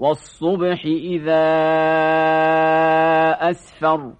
والصبح إذا أسفر